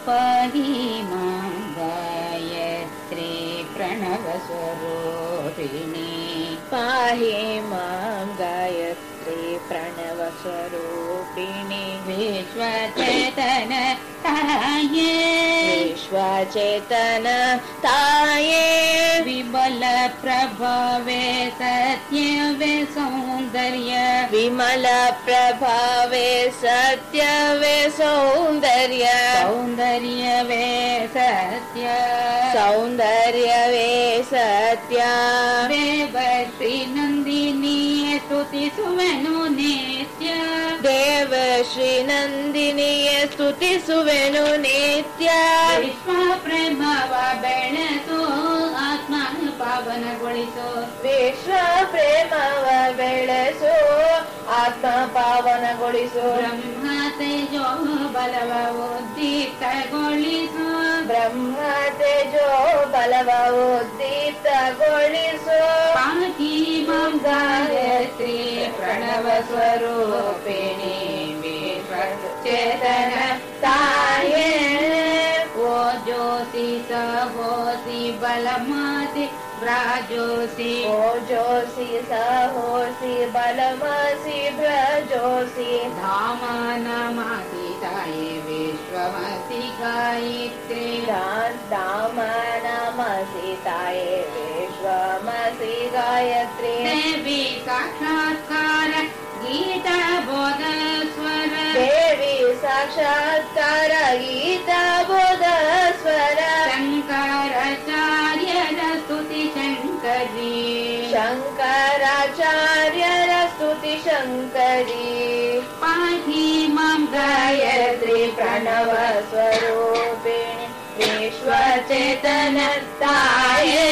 पाहि मां गायत्री प्रणवस्वरूपिणी। पाहि मां गायत्री प्रणवस्वरूपिणी। विश्वचेतन ताये। विश्वचेतन ताये। विबल प्रभावे सत्यवे सौन्दर्य। विमल प्रभावे सत्यवे सौन्दर्य। सौन्दर्यवे सत्य। सौन्दर्यवे सत्य। देवश्रीनन्दिनी स्तुति सुवेणुनित्या देव श्री नन्दिनी स्तुति सुवेनु सुवेणुनित्या प्रभा ಪಾವನಗೊಳಿಸು ವಿಶ್ವ ಪ್ರೇಮವ ಬೆಳೆಸು ಆತ್ಮ ಪಾವನಗೊಳಿಸು ಬ್ರಹ್ಮ ತೇಜೋ ಬಲವ ಉದ್ದೀಪ್ತಗೊಳಿಸು ಬ್ರಹ್ಮ ತೇಜೋ ಬಲವ ಉದ್ದೀಪ್ತಗೊಳಿಸು ಪಾಹಿ ಮಾಂ ಗಾಯತ್ರಿ ಪ್ರಣವ ಸ್ವರೂಪಿಣಿ ವಿಶ್ವ ಚೇತನ ತಾಯೇ ಓ ಜೋಸಿ ಸಹೋಸಿ ಬಲಮಾಸಿ ्राजोषोषि सहोषि बलवसि भ्रजोषि धाम न विश्वमसि गायित्रे दामनमसिताय विश्वमसि गायत्री देवी साक्षात्कार गीता बोधस्व देवी साक्षात्कार गीता बोध शङ्कराचार्यर स्तुति शङ्करी पाहि मां गायत्री प्रणव स्वरूपिणि विश्वचेतन ताये